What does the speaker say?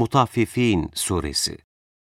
Mutaffifin Suresi.